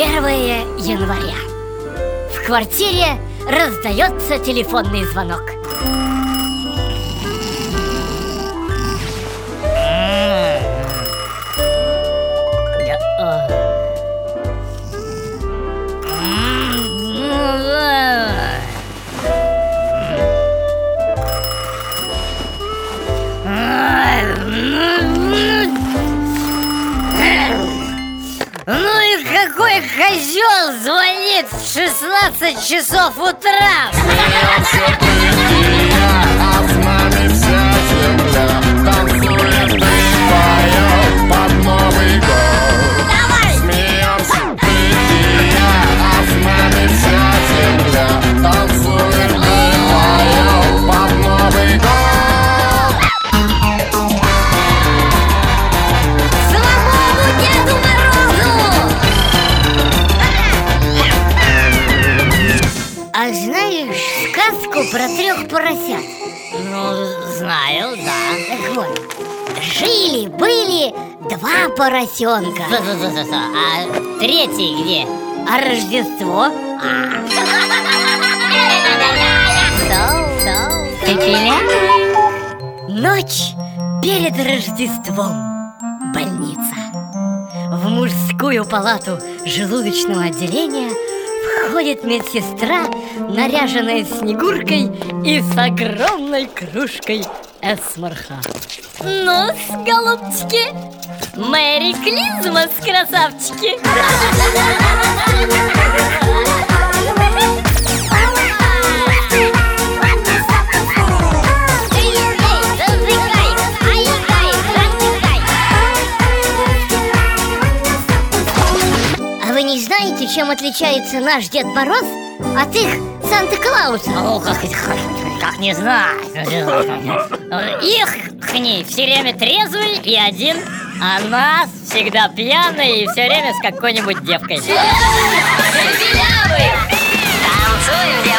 1 января. В квартире раздается телефонный звонок. Ну и какой козел звонит в 16 часов утра? А знаешь сказку про трех поросят? Ну, знаю, да. Так вот, жили-были два поросенка. А третий где? А Рождество? Ночь перед Рождеством Больница В мужскую палату желудочного отделения Входит медсестра, наряженная Снегуркой И с огромной кружкой эсмарха. Ну голубчики, Мэри Клизмас, красавчики вы не знаете, чем отличается наш Дед Мороз от их Санта-Клауса? Ну, как, как, как не знать. Их к ней все время трезвый и один, а нас всегда пьяный и все время с какой-нибудь девкой. Танцуем, девочки, танцуем